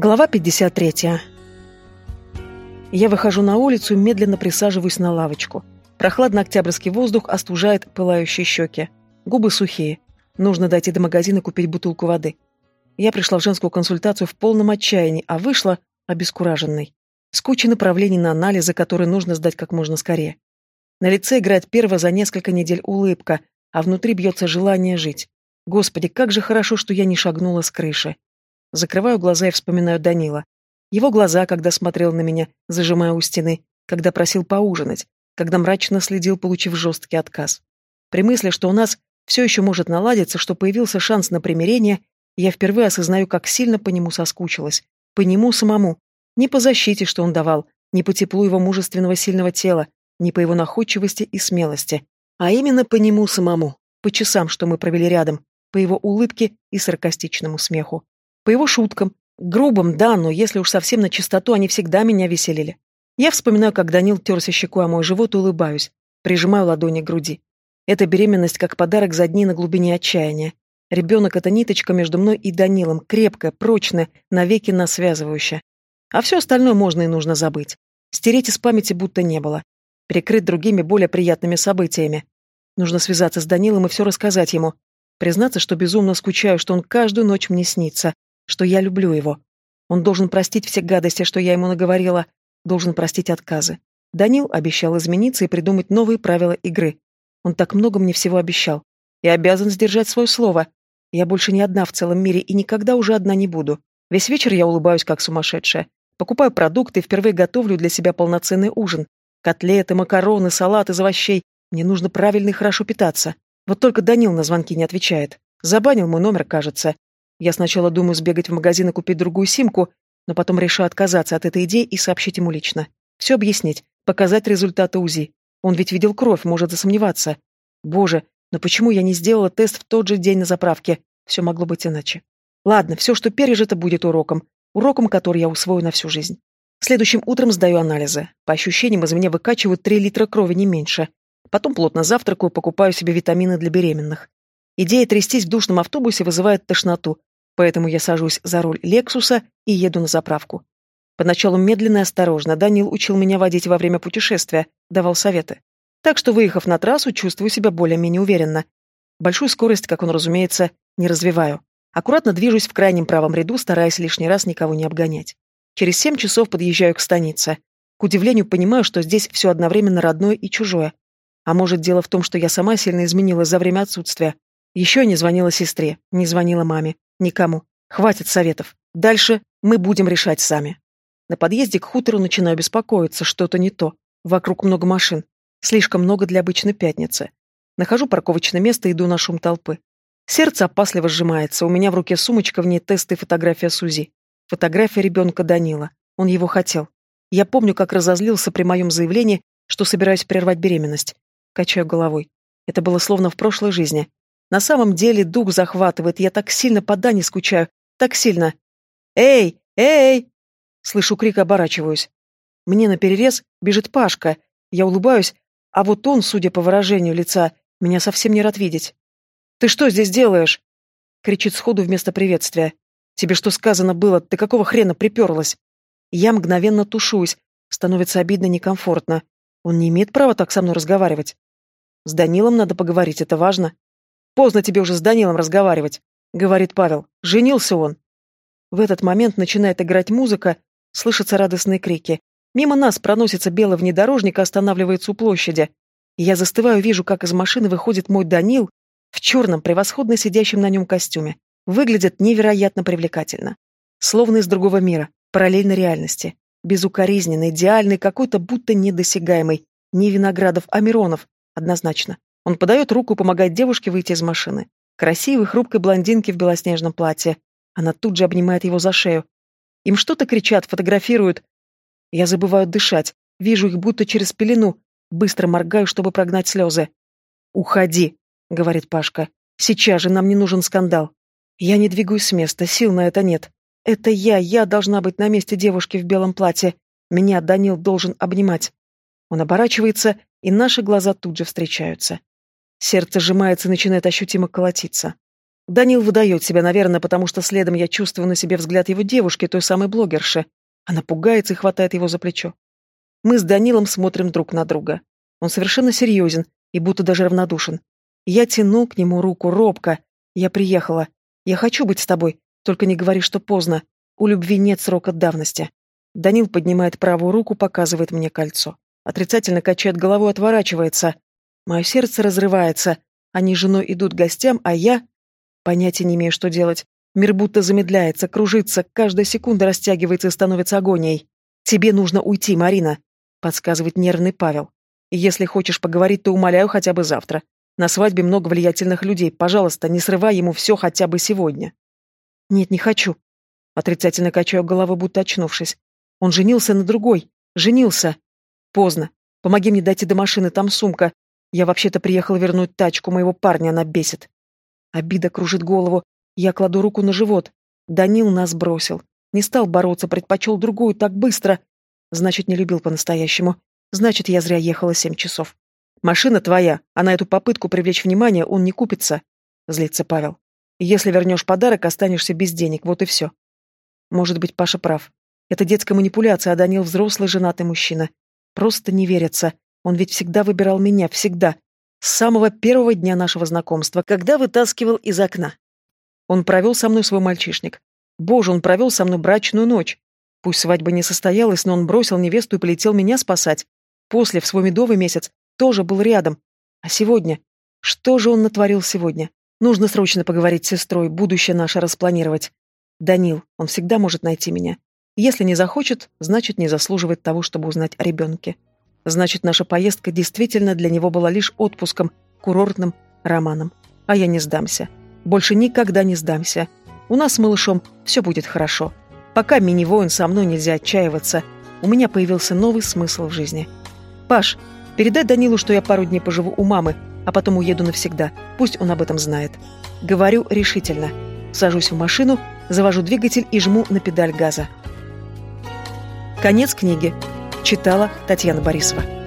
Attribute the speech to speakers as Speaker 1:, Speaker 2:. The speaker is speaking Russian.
Speaker 1: Глава 53. Я выхожу на улицу и медленно присаживаюсь на лавочку. Прохладный октябрьский воздух остужает пылающие щеки. Губы сухие. Нужно дойти до магазина купить бутылку воды. Я пришла в женскую консультацию в полном отчаянии, а вышла обескураженной. С кучей направлений на анализы, которые нужно сдать как можно скорее. На лице играет первая за несколько недель улыбка, а внутри бьется желание жить. Господи, как же хорошо, что я не шагнула с крыши. Закрываю глаза и вспоминаю Данила. Его глаза, когда смотрел на меня, зажимая у стены, когда просил поужинать, когда мрачно следил, получив жесткий отказ. При мысли, что у нас все еще может наладиться, что появился шанс на примирение, я впервые осознаю, как сильно по нему соскучилась. По нему самому. Не по защите, что он давал, не по теплу его мужественного сильного тела, не по его находчивости и смелости, а именно по нему самому, по часам, что мы провели рядом, по его улыбке и саркастичному смеху. По его шуткам. Грубым, да, но если уж совсем на чистоту, они всегда меня веселили. Я вспоминаю, как Данил терся щекой о мой живот и улыбаюсь. Прижимаю ладони к груди. Эта беременность как подарок за дни на глубине отчаяния. Ребенок — это ниточка между мной и Данилом, крепкая, прочная, навеки нас связывающая. А все остальное можно и нужно забыть. Стереть из памяти будто не было. Прикрыть другими более приятными событиями. Нужно связаться с Данилом и все рассказать ему. Признаться, что безумно скучаю, что он каждую ночь мне снится, что я люблю его. Он должен простить все гадости, что я ему наговорила, должен простить отказы. Данил обещал измениться и придумать новые правила игры. Он так много мне всего обещал. И обязан сдержать свое слово. Я больше не одна в целом мире и никогда уже одна не буду. Весь вечер я улыбаюсь, как сумасшедшая. Покупаю продукты и впервые готовлю для себя полноценный ужин. Котлеты, макароны, салат из овощей. Мне нужно правильно и хорошо питаться. Вот только Данил на звонки не отвечает. Забанил мой номер, кажется. Я сначала думаю сбегать в магазин и купить другую симку, но потом решу отказаться от этой идеи и сообщить ему лично. Все объяснить, показать результаты УЗИ. Он ведь видел кровь, может засомневаться. Боже, но почему я не сделала тест в тот же день на заправке? Все могло быть иначе. Ладно, все, что пережито, будет уроком. Уроком, который я усвою на всю жизнь. Следующим утром сдаю анализы. По ощущениям, из меня выкачивают 3 литра крови, не меньше. Потом плотно завтракаю, покупаю себе витамины для беременных. Идея трястись в душном автобусе вызывает тошноту, Поэтому я сажусь за руль Лексуса и еду на заправку. Поначалу медленно и осторожно. Данил учил меня водить во время путешествия, давал советы. Так что, выехав на трассу, чувствую себя более-менее уверенно. Большую скорость, как он разумеется, не развиваю. Аккуратно движусь в крайнем правом ряду, стараясь лишний раз никого не обгонять. Через семь часов подъезжаю к станице. К удивлению понимаю, что здесь все одновременно родное и чужое. А может, дело в том, что я сама сильно изменилась за время отсутствия. Еще не звонила сестре, не звонила маме. Никому. Хватит советов. Дальше мы будем решать сами. На подъезде к хутору начинаю беспокоиться, что-то не то. Вокруг много машин. Слишком много для обычной пятницы. Нахожу парковочное место и иду на шум толпы. Сердце опасливо сжимается, у меня в руке сумочка, в ней тесты и фотография Сузи. Фотография ребенка Данила. Он его хотел. Я помню, как разозлился при моем заявлении, что собираюсь прервать беременность. Качаю головой. Это было словно в прошлой жизни. На самом деле дух захватывает, я так сильно по Дане скучаю, так сильно. «Эй! Эй!» Слышу крик, оборачиваюсь. Мне наперерез бежит Пашка. Я улыбаюсь, а вот он, судя по выражению лица, меня совсем не рад видеть. «Ты что здесь делаешь?» Кричит сходу вместо приветствия. «Тебе что сказано было? Ты какого хрена приперлась?» Я мгновенно тушуюсь. Становится обидно, некомфортно. Он не имеет права так со мной разговаривать. С Данилом надо поговорить, это важно. Поздно тебе уже с Данилом разговаривать, говорит Павел. Женился он. В этот момент начинает играть музыка, слышатся радостные крики. Мимо нас проносится белый внедорожник и останавливается у площади. Я застываю, вижу, как из машины выходит мой Данил в черном, превосходно сидящем на нем костюме. Выглядит невероятно привлекательно. Словно из другого мира, параллельной реальности. Безукоризненный, идеальный, какой-то будто недосягаемый. Не Виноградов, а Миронов. Однозначно. Он подает руку, помогает девушке выйти из машины. Красивой, хрупкой блондинке в белоснежном платье. Она тут же обнимает его за шею. Им что-то кричат, фотографируют. Я забываю дышать, вижу их будто через пелену. Быстро моргаю, чтобы прогнать слезы. «Уходи», — говорит Пашка. «Сейчас же нам не нужен скандал». Я не двигаюсь с места, сил на это нет. Это я, я должна быть на месте девушки в белом платье. Меня Данил должен обнимать. Он оборачивается, и наши глаза тут же встречаются. Сердце сжимается и начинает ощутимо колотиться. Данил выдает себя, наверное, потому что следом я чувствую на себе взгляд его девушки, той самой блогерши. Она пугается и хватает его за плечо. Мы с Данилом смотрим друг на друга. Он совершенно серьезен и будто даже равнодушен. Я тяну к нему руку робко. Я приехала. Я хочу быть с тобой, только не говори, что поздно. У любви нет срока давности. Данил поднимает правую руку, показывает мне кольцо. Отрицательно качает головой, отворачивается. Мое сердце разрывается. Они с женой идут к гостям, а я... Понятия не имею, что делать. Мир будто замедляется, кружится, каждая секунда растягивается и становится агонией. «Тебе нужно уйти, Марина», — подсказывает нервный Павел. «Если хочешь поговорить, то умоляю хотя бы завтра. На свадьбе много влиятельных людей. Пожалуйста, не срывай ему все хотя бы сегодня». «Нет, не хочу». Отрицательно качаю головой, будто очнувшись. Он женился на другой. Женился. Поздно. Помоги мне дойти до машины, там сумка. Я вообще-то приехала вернуть тачку моего парня, она бесит. Обида кружит голову. Я кладу руку на живот. Данил нас бросил. Не стал бороться, предпочел другую так быстро. Значит, не любил по-настоящему. Значит, я зря ехала семь часов. Машина твоя, а на эту попытку привлечь внимание он не купится. Злится Павел. Если вернешь подарок, останешься без денег, вот и все. Может быть, Паша прав. Это детская манипуляция, а Данил взрослый женатый мужчина. Просто не верится. Он ведь всегда выбирал меня, всегда. С самого первого дня нашего знакомства, когда вытаскивал из окна. Он провел со мной свой мальчишник. Боже, он провел со мной брачную ночь. Пусть свадьба не состоялась, но он бросил невесту и полетел меня спасать. После, в свой медовый месяц, тоже был рядом. А сегодня? Что же он натворил сегодня? Нужно срочно поговорить с сестрой, будущее наше распланировать. Данил, он всегда может найти меня. Если не захочет, значит, не заслуживает того, чтобы узнать о ребенке. Значит, наша поездка действительно для него была лишь отпуском, курортным романом. А я не сдамся. Больше никогда не сдамся. У нас с малышом все будет хорошо. Пока мини-воин со мной нельзя отчаиваться. У меня появился новый смысл в жизни. Паш, передай Данилу, что я пару дней поживу у мамы, а потом уеду навсегда. Пусть он об этом знает. Говорю решительно. Сажусь в машину, завожу двигатель и жму на педаль газа. Конец книги. Читала Татьяна Борисова.